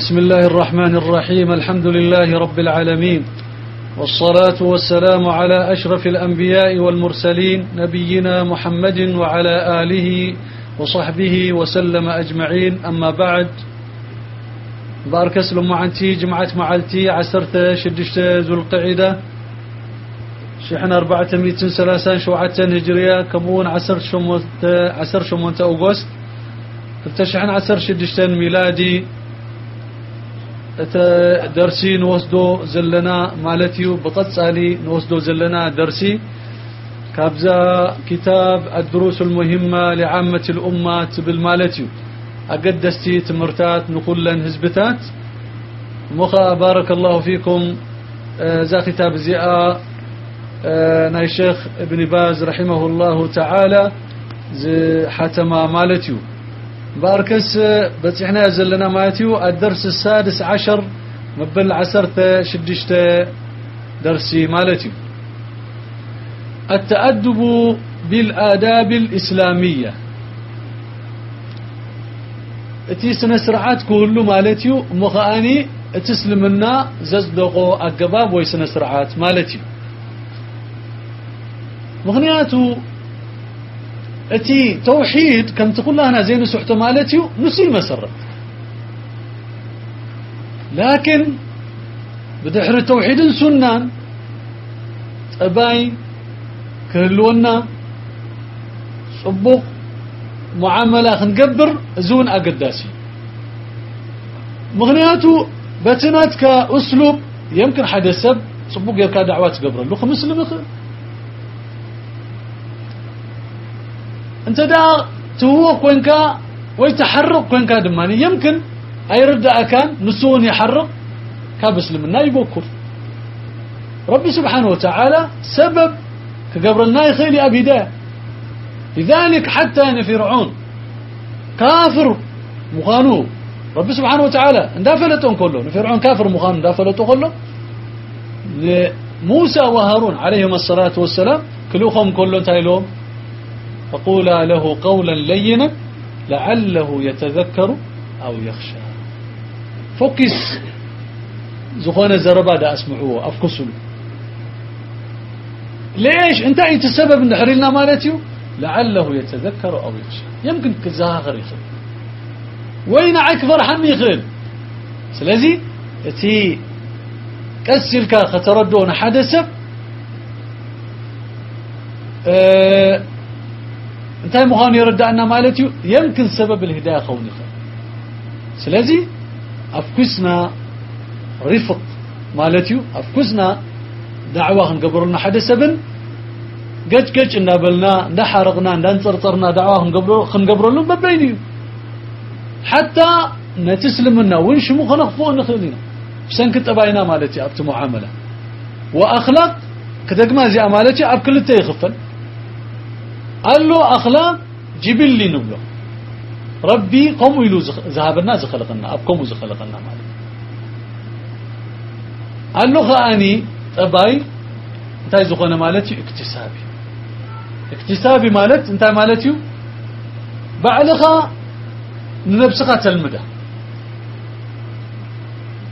بسم الله الرحمن الرحيم الحمد لله رب العالمين والصلاة والسلام على أشرف الأنبياء والمرسلين نبينا محمد وعلى آله وصحبه وسلم أجمعين أما بعد بارك أسلم معنتي جمعة معلتي عسرت شدشت ذو القعدة شحن أربعة ميتين سلاسان شوعة هجرية كمون عسر شمونت عسر شمونت أوغست شحن عسر شدشتن ميلادي درسي نوسدو زلنا مالتيو بقصالي نوسدو زلنا درسي كابزا كتاب الدروس المهمة لعامة الأمة بالمالتيو أقدستي تمرتات نقولن هزبتات مخا بارك الله فيكم ذا كتاب زياء ناي شيخ ابن باز رحمه الله تعالى حتما مالتيو باركس بتحنا زلنا ماتيو الدرس السادس عشر مبل عسرت شدشت درسي مالتي التأدب بالآداب الإسلامية. اتي سنة سرعات كله مالتيو مخاني تسلمنا ززدقو أقباب وي سنة مالتيو. مغنياتو أتي توحيد كم تقول لها زين سحت مالتيو نسي مسرت لكن بدحر التوحيد سنان أباي كهلونا صبوق معاملة خنقبر زون أقداسي. مغنياتو بتنات كأسلوب يمكن حدا سب صبوق يركا دعوات قبر خمس انت دا توق وينكا ويتحرك وينكا دماني. يمكن أيرد أكان نسون يحرق كابس لمنا يبوكر ربي سبحانه وتعالى سبب كقبر الناي خيلي أبي ده لذلك حتى أن فرعون كافر مخانو ربي سبحانه وتعالى اندافلتهم كله. فرعون كافر مخانو اندافلته كله. موسى وهارون عليهم الصلاة والسلام كلوهم كلهم تايلهم فقولا له قولا لينا لعله يتذكر أو يخشى. فكس زخون الزربا دا أسمعوه افكسوا ليش؟ انت ايت السبب ان حريلنا مالتيو؟ لعله يتذكر أو يخشى. يمكن كزاغر يخل. وين أكبر حمي يخل؟ سلازي تي كسلك ختردون حدث آه أنت مخان يردعنا مالتيو يمكن سبب الهداية خون يخل سلازي أفكسنا رفق مالتيو أفكسنا دعوة حدا سبن قج قج نابلنا نحرقنا ننصرصرنا دعوة لهم ببينيو حتى نتسلمنا ونش مو خنخفو نخلينا. سنك تباينا مالتي أبت معاملة وأخلاق كدقما زي مالتي أب كل يخفل قال له أخلاق جبل لي نبلو ربي قوم يلو ذهبنا زخلقنا أبكم زخلقنا مالك. قال له خاني طباي انتاي زخونه مالتي اكتسابي. اكتسابي مالت انتاي مالتي بعلخا نفسها تلمده.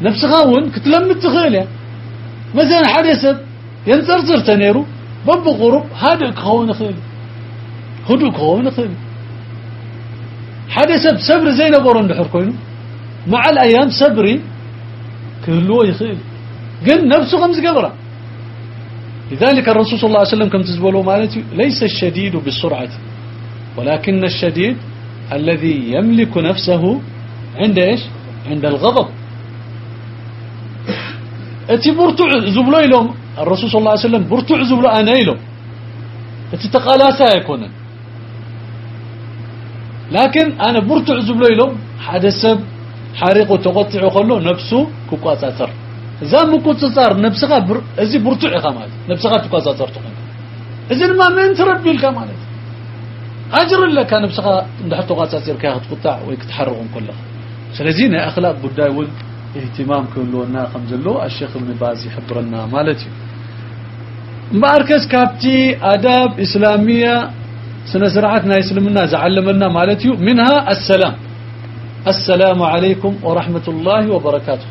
نفسها ون كتلمد تخيلة. مثلا حدث ينصرصر تنيرو بب غروب هذا كون خيل هدو كون خيل حدث بصبر زي نبرون دحر كوينو مع الأيام صبري كله يخيل. قل نفسه خمس قبرة. لذلك الرسول صلى الله عليه وسلم كم تزبلوا مالتي؟ ليس الشديد بالسرعة ولكن الشديد الذي يملك نفسه عند إيش؟ عند الغضب. أتي برتع زبلو لهم الرسول صلى الله عليه وسلم برتع زبلو أنا لهم أتي تقالاسا يكون لكن أنا برتع زبلو لهم حدث سب حريق وتقطع كله نفسه كقاطاتر زام كوتصار نفسها بر ازي برتع خمال نفسها تقاطاتر تكون اذن ما من تربي الكمال أجر لك نفسها اندح تقاطاتر كي تقطع ويتحرقون كلها سلازينا أخلاق بداي ول اهتمام كلنا خمزلو الشيخ ابن باز يحبرنا مالتي. ماركز كابتي آداب إسلامية سنة سرعتنا يسلمنا زعلمنا مالتي منها السلام السلام عليكم ورحمة الله وبركاته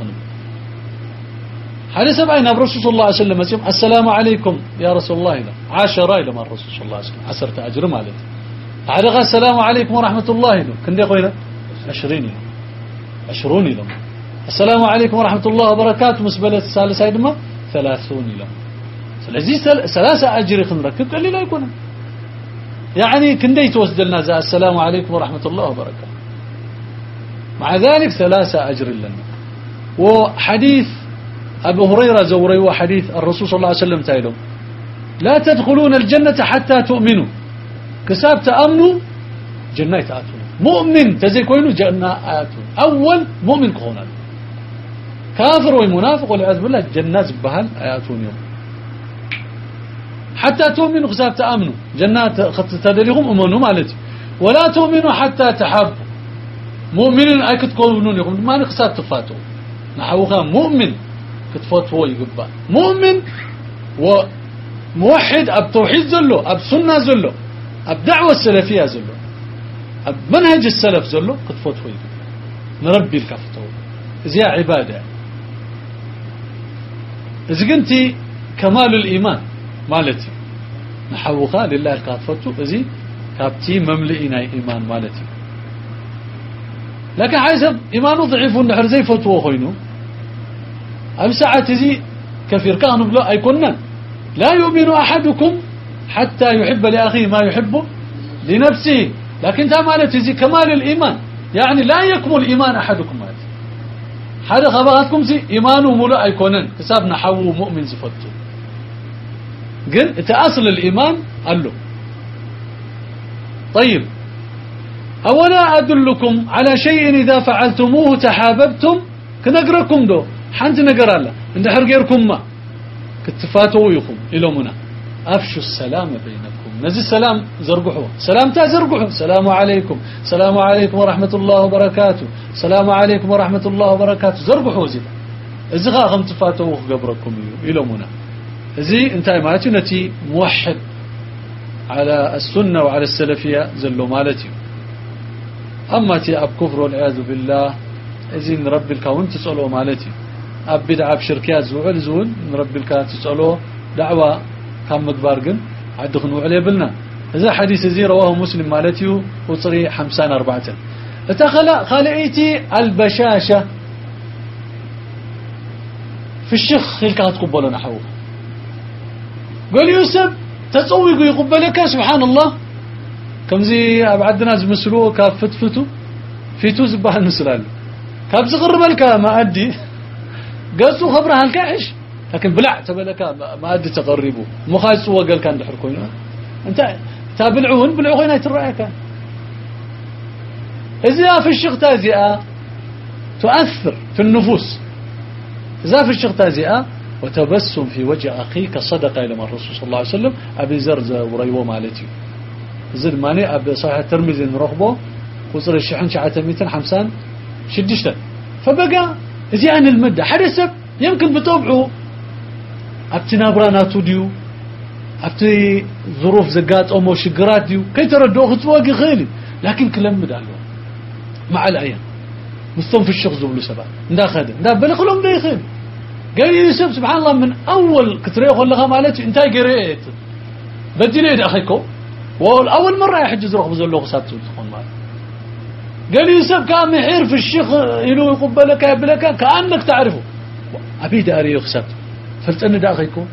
هذا سبعين الرسول صلى الله عليه وسلم السلام عليكم يا رسول الله لا عشرة إلى ما الرسول صلى الله عليه وسلم عشرة أجر مالت هذا السلام عليكم ورحمة الله له كن يقول عشرين عشرون إلى السلام عليكم ورحمة الله وبركاته مسبلة الثالثة إلى ثلاثون إلى سلازي ثلاثة أجر خنركب قال لي لا يكون يعني كندي توسدلنا زي السلام عليكم ورحمة الله وبركاته. مع ذلك ثلاثة أجر لنا. وحديث أبو هريرة زوري وحديث الرسول صلى الله عليه وسلم تايلو. لا تدخلون الجنة حتى تؤمنوا. كساب تأمنوا جنة آتون مؤمن تزي كوينو جنة آتون. أول مؤمن كونا كافر ومنافق والعياذ بالله جنات بهل آياتون يوم. حتى تؤمنوا خساب تأمنوا. جنات تدليهم أمنوا مالتي. ولا تؤمنوا حتى تحبوا مؤمن أي كتكونون يقول ما نخساب تفاتوا نحوها مؤمن كتفاتوا يقبا مؤمن وموحد أب توحيد زلو أب سنة زلو أب دعوة السلفية زلو أب منهج السلف زلو كتفاتوا يقبا نربي الكفتو. زي عبادة. إذا كنتي كمال الإيمان. مالتي نحوخا لله الكافتو ازي كابتي مملئنا إيمان مالتي لكن حسب إيمانه ضعيف ونحر زي فتوى خوينو ام ساعة زي كفير كانوا بلا ايكونن لا يؤمن أحدكم حتى يحب لأخيه ما يحبه لنفسه. لكن تا مالتي زي كمال الإيمان يعني لا يكمل إيمان أحدكم مالتي حدا خبراتكم زي إيمانه ملأ ايكونن حساب نحو مؤمن زفتو قل أنت أصل الإيمان؟ قال له. طيب. أولا أدلكم على شيء إذا فعلتموه تحاببتم؟ كنقركم دو. حنت نقر الله عند حرقيركم ما؟ كتفاتوا يخم إلى منا. أفشوا السلام بينكم. نزل السلام زرقحوا سلام تا زرقحوا السلام عليكم. السلام عليكم ورحمة الله وبركاته. السلام عليكم ورحمة الله وبركاته. زرقحوا زيدا ازغا خم تفاتوا قبركم. إلى منا. زي انتهي مالتي نتي موحد على السنة وعلى السلفية زلو مالتي. أما تي أب كفر والعياذ بالله زي نربي الكون تسألوا مالتي. أب بدعة بشركات زوعل زول نربي الكون تسألوا دعوة كم مقبار قن عدخنوا عليه بلنا. إذا حديث زي رواه مسلم مالتي وصري حمسان أربعة. اتخلى خالعيتي البشاشة. في الشيخ الكات قبلنا حوه. قال يوسف تصوي يقبلك سبحان الله كم زي أبعدنا زمسلو كافتفتو فيتو زباه نسلال كاب زغر بالك ما أدي. قصوا خبرها الكعش لكن بلع تبلك ما أدي تقربوا مخايص وقال كان دحر كوينه أنت تابلعون بلعوا هنا ترأيك إذا في الشيخ تازئة تؤثر في النفوس. إذا في الشيخ تازئة وتبسم في وجه أخيك صدقة إلى الرسول صلى الله عليه وسلم. أبي زرز وريوه مالتي زر ماني أبي صحيح ترمزي نرخبه وصل الشحن شعة ميتين حمسان شدشتا فبقى زي عن المدة حدث يمكن بطبعه. أبتي نابراناتو ديو أبتي ظروف زقات أمو شقرات ديو. كي تردو خطواقي خيلي. لكن كلام مدالو. مع الأيام مستوى في الشخص زبلو سبا ندا خادم ندا بلقلهم دا يخيل قال يوسف سبحان الله من أول كتريه خلقها مالتي انتهي قريت. بدي ليه أخيكو. وأول مرة يحجز رخب زلو خسات تكون مال قال يوسف كان محير في الشيخ يلو يقبلك يبلك كأنك تعرفه. أبي داري يخسات فلتأن دا أخيكو.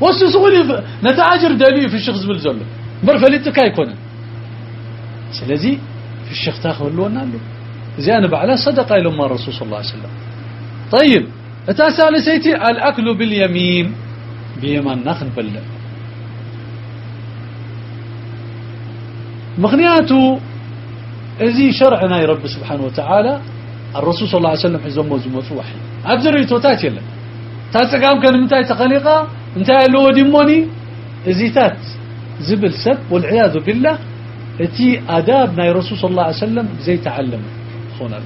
وسسولي نتعجر دالي في الشيخ زبل زلو. مرفلتك يكون سلازي في الشيخ تاخذ لنا له زي أنا بعلا صدقة لما الرسول صلى الله عليه وسلم. طيب. أتاسى لسيتي الأكل باليمين. بيمان نخن بل. مغنياته ازي شرعنا يا رب سبحانه وتعالى. الرسول صلى الله عليه وسلم حزم وزمت وحي. أبزر يتوتات يلا. تاتقام كان متاي تقليقا متاي لو ديموني. ازيتات زبل سب والعياذ بالله. إتي آدابنا يا رسول صلى الله عليه وسلم زي تعلم. خونا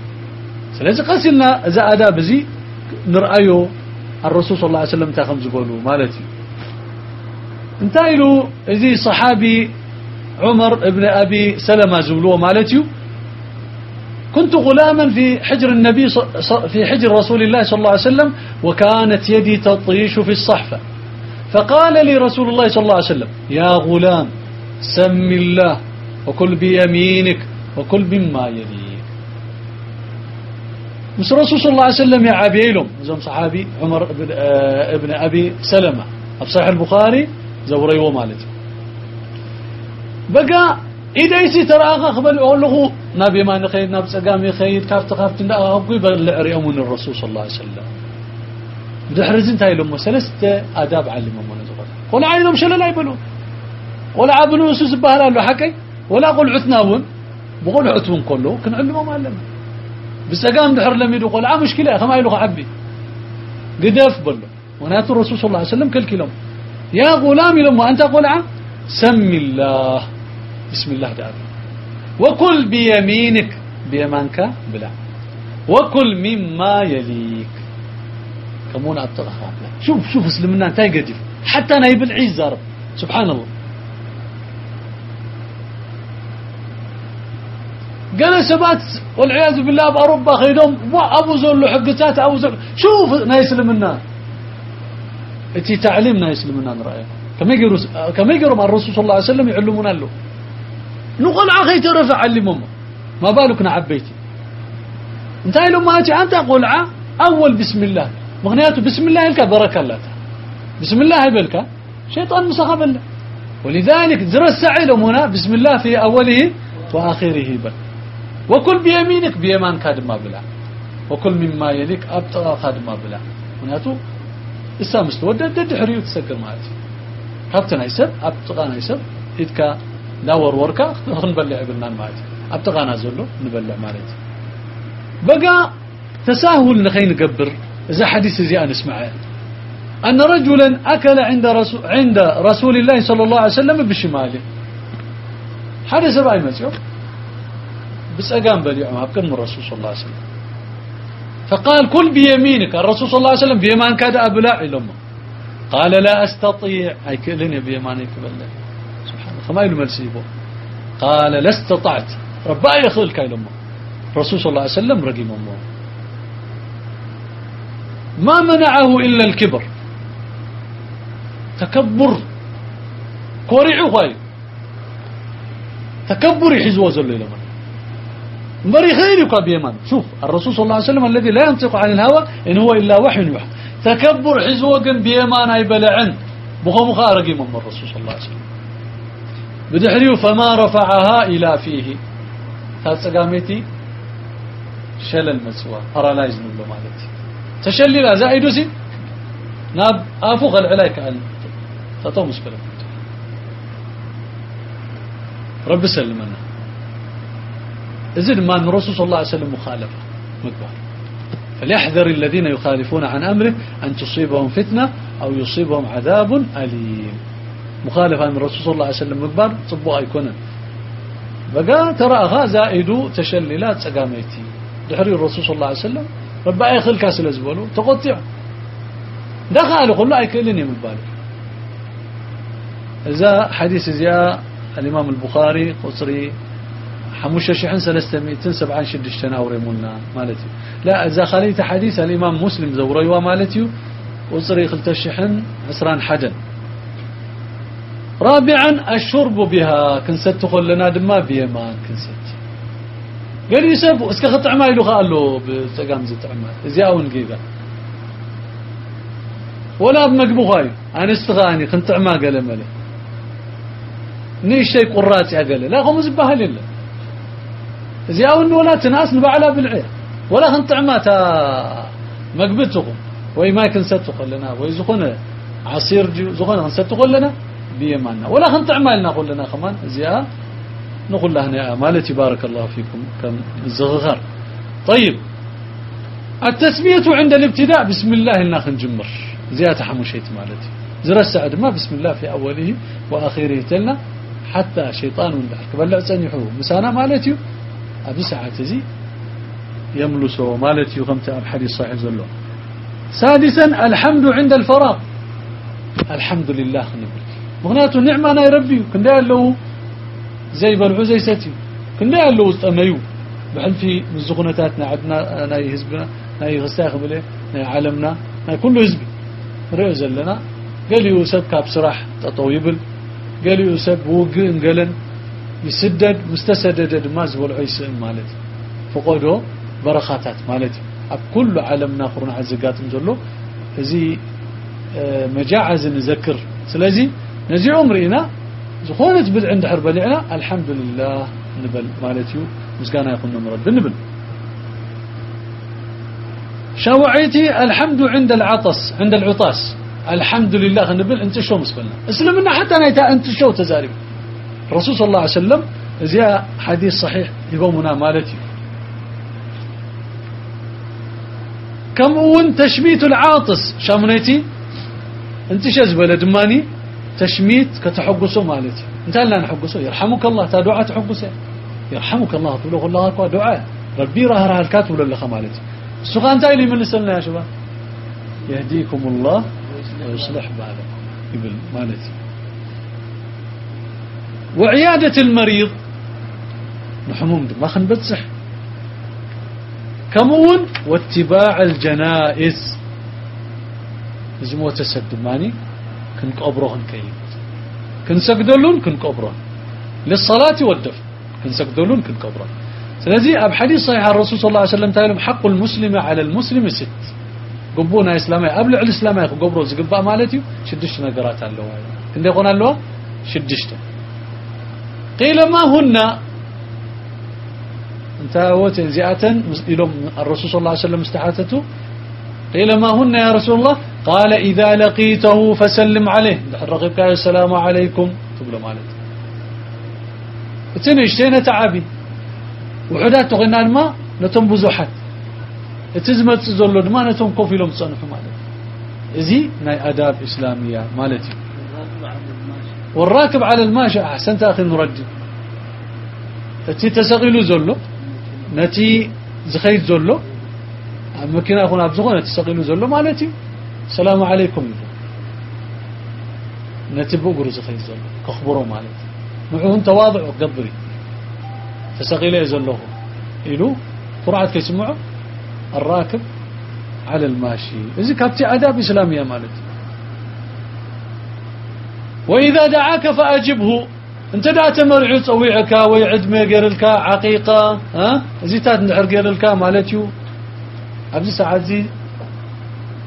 سلازي قاسلنا إذا آداب زي نرأيه الرسول صلى الله عليه وسلم تاخم زقولوا مالتي. انتهي له زي صحابي عمر ابن أبي سلمة زولوه مالتي كنت غلاما في حجر النبي في حجر رسول الله صلى الله عليه وسلم وكانت يدي تطيش في الصحفة. فقال لي رسول الله صلى الله عليه وسلم يا غلام سم الله وكل بيمينك وكل مما يليك. مس رسول صلى الله عليه وسلم يا عبيلهم زم صحابي عمر بن, آه ابن أبي سلمة. بصحيح البخاري زوريو مالتي. بقى إذا يسي تراغ قبل أقول له نبي ما نخيد نبي سقامي خيد كافت كافت لا أبقي بلعري أمون الرسول صلى الله عليه وسلم. دحرزين تاي لهم سلسته آداب علمهم من زغل ولا عينهم شلل يبلون؟ ولا عبنوا سوس بهلا له حكي؟ ولا قول عتناون بقول عتون كله كن علمهم علم بسقام دحر لم يدو عا مشكلة. خما يلو عبي. قدف بلو ونات الرسول صلى الله عليه وسلم كل كلام يا غلام لما أنت قول عا سم الله. بسم الله تعالى. وكل بيمينك. بيمانك بلا. وكل مما يليك. كمون أبطلها شوف شوف اسلمنا. انتهي قديف حتى أنا يبل عيز زارب سبحان الله. قال سبات والعياذ بالله بأوروبا خيدهم أبو زول حقتات أبو زول. شوف نايسلمنا اتي تعليم نايسلمنا رأيه كما يقولوا كما يقولوا مع الرسول صلى الله عليه وسلم يعلمون له. نقول عخي ترفع علمهم ما بالك نعبيتي انتهي لما أنت قلعة أول بسم الله. مغنياته بسم الله لك بركة الله بسم الله يبلك. شيطان مسخب ولذلك زر السعيلهم هنا بسم الله في أوله وآخره بل. وكل بيمينك بيمان كاد ما بلا. وكل مما يليك أبطغى كاد ما بلا. مغنياته إسا مستودد دحريو تسكر مالتي كابتن يسب أبطغانا يسب إذكا داور وركا نبلع بلنا مالتي أبطغانا زلو نبلع مالتي بقى تساهل نخين نقبر إذا حديث زي أنا اسمعه. أن رجلا أكل عند رسول, عند رسول الله صلى الله عليه وسلم بشماله. حدث رأي مسيح بس أقام بليعه أبكر من الرسول صلى الله عليه وسلم. فقال كل بيمينك. الرسول صلى الله عليه وسلم بيمان كاد أبلع لما قال لا أستطيع. أي كلني بيمانك بالله. سبحان الله. خما يلو ملسيبه. قال لا أستطعت. ربا يخلك لما الرسول صلى الله عليه وسلم رقم الله. ما منعه إلا الكبر. تكبر. كوريعو هاي تكبر يحزوه زل إلى مري خيرك بيمان شوف الرسول صلى الله عليه وسلم الذي لا ينطق عن الهوى إن هو إلا وحي يوحى. تكبر حزوة بيمان أي بلعن. بخو مخارج من الرسول صلى الله عليه وسلم. بدحريو فما رفعها إلى فيه. هذا قامتي شل المسوى. أرالايز من له مالتي تشلل زائد سي ناب آفوق العلايك ان تطو مشكله رب سلمنا. إذن ما الرسول صلى الله عليه وسلم مخالفة مكبر. فليحذر الذين يخالفون عن أمره أن تصيبهم فتنة أو يصيبهم عذاب أليم. مخالفة عن الرسول صلى الله عليه وسلم مكبر صبوا أيكونا بقى ترى أغا زائد تشللات سقاميتي. دحري الرسول صلى الله عليه وسلم. ربا يخل كاس الازبولو تقطع دخل كله ايكلني من بالك إذا حديث زياء الإمام البخاري قصري حموش شحن سلستميتين سبعان شدشتنا وريمونا مالتي. لا إذا خليت حديث الإمام مسلم زوريوا مالتي قصري خلت الشحن عسران حدن. رابعا الشرب بها كنست لنا دما بيمان كنست. قال يسب اسك خطع ما يلو قالو بتقام زي طعما زي أون ولا بمقبوخاي أنا استغاني خنطع ما قال مله ني شيء قرات يا قال لا هم زبها لله زي اون ولا تناس نبعلا بالعيا ولا خنطع ما تا مقبتكم. وي ما كن ستق لنا وي زخونه عصير زخونه ستق لنا بيماننا. ولا خنطع ما لنا قول لنا كمان زيها نقول له هنا مالتي بارك الله فيكم. كم زغغر. طيب. التسمية عند الابتداء. بسم الله لنا خنجمر زيادة حموشيت مالتي. زر السعد ما بسم الله في أوله وآخره تلنا. حتى شيطان وندحك بل سنحوه مسانا مالتي. أبي ساعة زي يملسه مالتي وغمت الحديث صحيح زلو. سادسا الحمد عند الفراغ. الحمد لله نقول. مغناته نعمة أنا يربي كندا له زي بلعو زي ستي كنا له استميو بحلفي من زغنتاتنا عندنا ناي حزبنا ناي غستاخ بله ناي عالمنا ناي كل حزب رئيو زلنا قال يوسف كاب سراح تطويبل قال يوسف وقع انقلن يسدد مستسدد ما زبل عيسى مالتي. فقودو برخاتات مالتي. كل عالمنا خرنا عزقات نزلو زي مجاعز نذكر. سلازي نزي عمرنا زخونت بد عند حرب لعنا الحمد لله نبل مالتيو مسكانا يكون مرد نبل. شوعيتي الحمد عند العطس عند العطاس. الحمد لله نبل انت شو مسكنا. اسلمنا حتى نيتا انت شو تزارب الرسول صلى الله عليه وسلم زي حديث صحيح يقومنا مالتي. كم ون تشميت العاطس؟ شامنيتي أنت شزبله دماني؟ تشميت كتحقسه مالتي. أنت لا نحقسه يرحمك الله تا دعاء تحقسه يرحمك الله له الله اكبر دعاء. ربي راه راه الكاتب ولا لخ مالتي السوق انت اللي من سنه يا شباب؟ يهديكم الله ويصلح بالكم. يقول مالتي. وعيادة المريض. نحموم ما خنبتسح كمون واتباع الجنائز. زمو تسد ماني. كن قبرهن كي كن سجدلون كن قبرهن للصلاة والدفن. كن سجدلون كن قبرهن سلازي أب حديث صحيح الرسول صلى الله عليه وسلم تعالى حق المسلم على المسلم ست. قبونا إسلامي قبل الإسلامي قبرو زقبا مالتي شدش نقرات الله كن يقول الله شدشت. قيل ما هن؟ انت وتن زياتا الرسول صلى الله عليه وسلم استحاتته قيل ما هن يا رسول الله؟ قال إذا لقيته فسلم عليه. رغبك السلام عليكم. تقول مالت اتنشتين تعبي وحدات تغنى الماء نتم بزوحات اتزمت زلو دما نتم كوفي لهم تصنفوا مالت ازي ناي آداب إسلامية مالتي. والراكب على الماشي أحسنت أخي نردد اتي تسقيلو زلو نتي زخيت زلو. مكينة أخونا بزغونة تسقيلو زلو مالتي. السلام عليكم. نتبو قرز خيز زلو كخبرو مالتي. معون تواضع وقبري. تسقيلي زلوه إلو قرعة كيسمعه الراكب على الماشي. إذا كابتي أداب إسلامية مالتي. وإذا دعاك فأجبه. أنت دا تمرعو تصويعك ويعد ما قيرلك عقيقة ها؟ زيتات نحر قيرلك مالتيو. أبزي ساعات زي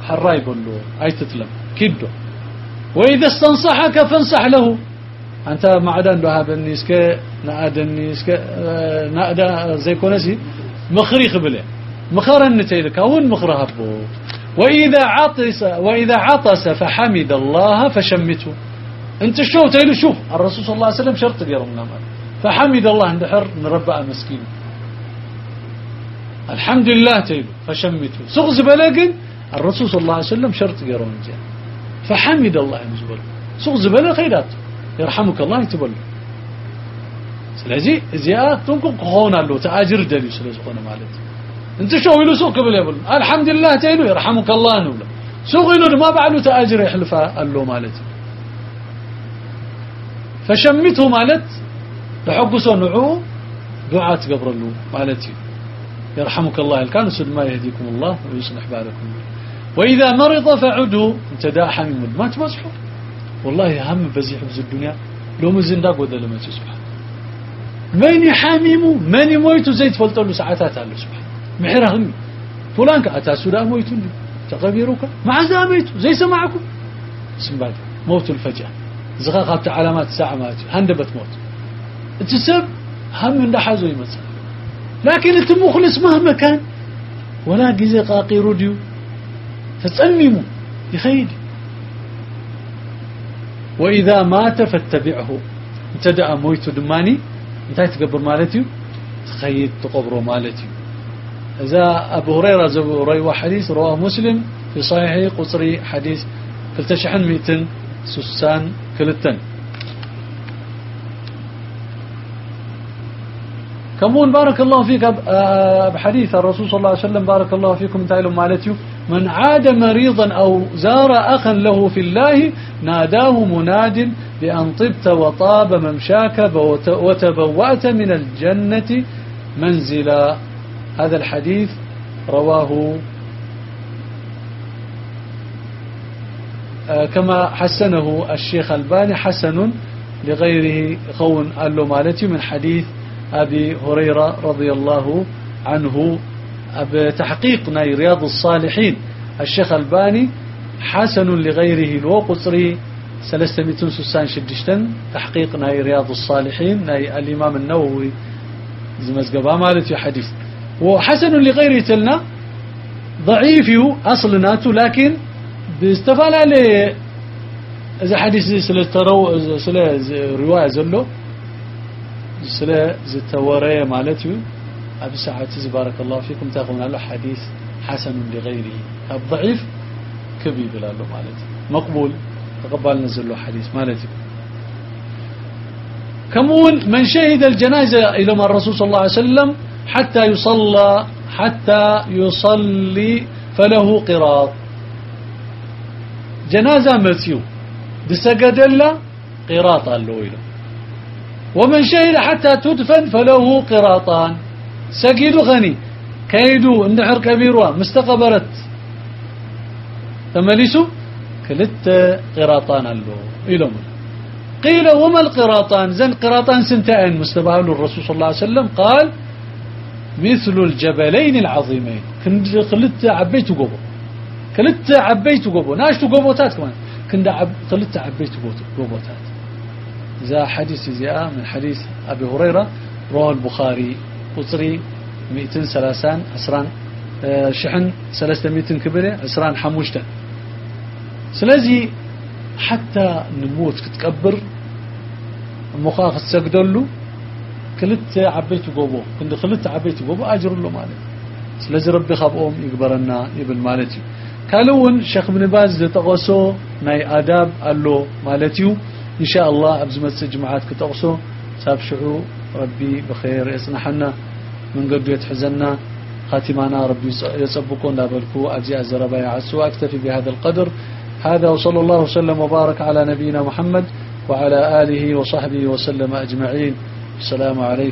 حرا يقول له أي تتلم كدو وإذا استنصحك فانصح له. أنت معدن له هذا النيسك نأدن نيسك نأدا زي كونسي مخري خبله مخرن نتيلك أون مخرها بو وإذا عطس وإذا عطس فحمد الله فشمته. انت شو تيلو شوف. الرسول صلى الله عليه وسلم شرط يرمنا فحمد الله عند حر نربع مسكين الحمد لله تيلو فشمته. سغز بلاقن الرسول صلى الله عليه وسلم شرط جاء فحمد الله ينزبل سغز بلا خيرات يرحمك الله يتبل تنكم قخونا له تأجر دليل سلازي قونا مالت انت شو يلو سوق قبل يقول الحمد لله تيلو يرحمك الله نولا. سوق يلو ما بعلو تأجر يحلفها له مالتي فشمته مالت لحقسه نعو دعاء تقبر له مالتي. يرحمك الله. الكان سد ما يهديكم الله ويصلح بالكم. وإذا مرض فعدوا انت دا حميم ما تمسحوا والله هم بزيح بز الدنيا. لو مزن دا قد لما سبحان من يحاميمو؟ من يمويتو؟ زي تفلتوا له ساعات على سبحان محرا هم. فلان كأتا سودا مويتو تقبيروك مع زاميتو. زي سمعكم بعد. موت الفجأة. زغا علامات الساعة ماتي هندبت موت. تسب هم من حازو يمثل لكن انت مخلص مهما كان. ولا جزي قاقي روديو فتسمموا يخيد وإذا مات فاتبعه. انت دعا مويتو دماني انت تقبر مالتي تخيد تقبرو مالتي إذا أبو هريرة زبو ريوة حديث رواه مسلم في صحيحه قصري حديث. فلتشحن ميتن سسان كلتن. كمون بارك الله فيك بحديث الرسول صلى الله عليه وسلم بارك الله فيكم تعالوا مالتيو من عاد مريضا أو زار أخا له في الله ناداه مناد بأن طبت وطاب ممشاك وتبوأت من الجنة منزل هذا الحديث رواه كما حسنه الشيخ ألباني حسن لغيره خون قال مالتي من حديث أبي هريرة رضي الله عنه. بتحقيقنا رياض الصالحين الشيخ ألباني حسن لغيره لو قصري سلستميتون سوسان شدشتن تحقيقنا رياض الصالحين ناي الإمام النووي زمزقبا مالتي حديث. وحسن لغيره تلنا ضعيف أصلناته لكن باستفال عليه. إذا حديث سلا ترو سلا رواية زلو. سلا زتورية مالتي. أبي ساعة بارك الله فيكم. تأخذون له حديث حسن لغيره. الضعيف كبي بلا له مالتي. مقبول. تقبل نزل له حديث مالتي. كمون من شهد الجنازة إلى الرسول صلى الله عليه وسلم حتى يصلى حتى يصلي فله قراط. جنازة مسيو بسجد الله قراط اللويل ومن شهد حتى تدفن فله قراطان. سجد غني. كيدو اندحر كبيروا. مستقبرت. تملسوا كلت قراطان اللو قيل وما القراطان؟ زن قراطان سنتين مستبهل الرسول صلى الله عليه وسلم. قال مثل الجبلين العظيمين. كنت خلت عبيت قبو كلت عبيت قبو ناشتو قبوتات كمان كنت عب... خلت عبيت قبوتات ذا حديث زياء من حديث أبي هريرة رواه البخاري قصري مئتين سلاسان عسران آه، شحن سلاسة مئتين كبيرة عسران حموشتا سلازي حتى نموت كتكبر مخاف تسجدلو كلت عبيت قوبو كنت خلت عبيت قوبو أجر له مالي سلازي ربي خبؤهم يقبرنا يبن مالتي كالون شيخ ابن باز تغسو ناي آداب قالو مالتيو. إن شاء الله أبزمت جماعات كتغسو سابشعو ربي بخير. يصنحنا من قد يتحزنا خاتمانا ربي يصبكون لابلكو. أجزاء الزرباء يعسو أكتفي بهذا القدر. هذا وصلى الله وسلم وبارك على نبينا محمد وعلى آله وصحبه وسلم أجمعين. السلام عليكم.